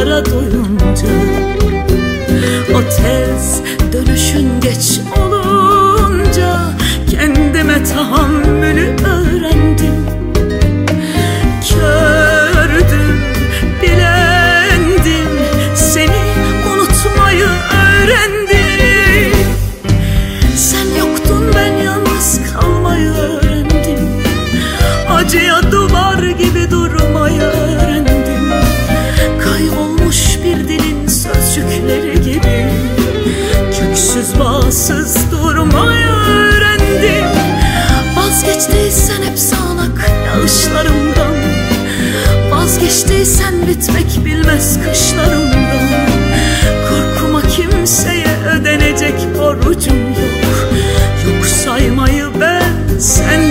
acılara doyunca o tez dönüşün geç Bağsız durmayı öğrendim. Vazgeçtiysen hep sağanak yağışlarımdan Vazgeçtiysen bitmek bilmez kışlarımdan. Korkuma kimseye ödenecek borcum yok. Yok saymayı ben senden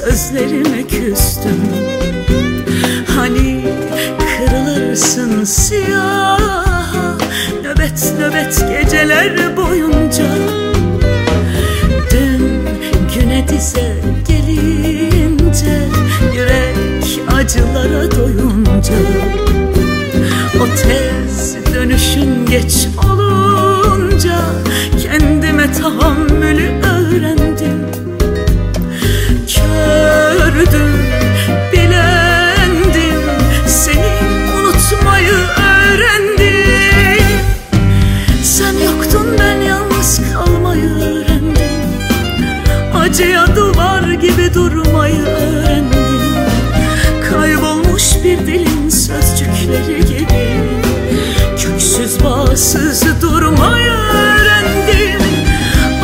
sözlerime küstüm. Hani kırılırsın siyah Nöbet nöbet geceler boyunca. Dün güne dize gelince Yürek acılara doyunca. O tez dönüşün geç Acıya duvar gibi durmayı öğrendim. Kaybolmuş bir dilin sözcükleri gibi Köksüz bağsız durmayı öğrendim.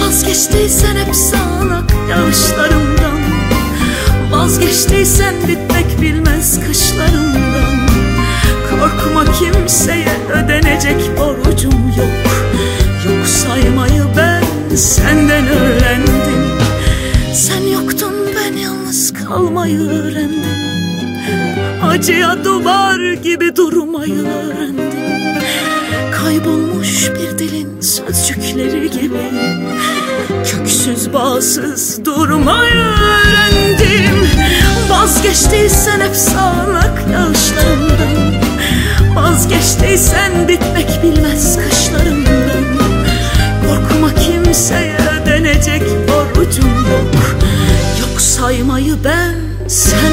Vazgeçtiysen hep sağanak yağışlarımdan Vazgeçtiysen bitmek bilmez kışlarımdan Korkma kimseye ödenecek borcum öğrendim. Acıya duvar gibi durmayı öğrendim. Kaybolmuş bir dilin sözcükleri gibi Köksüz bağsız durmayı öğrendim. Vazgeçtiysen hep sağanak yağışlarımdan Vazgeçtiysen bitmek bilmez kışlarımdan. Korkma kimseye ödenecek borcum yok. Yok saymayı ben öğrendim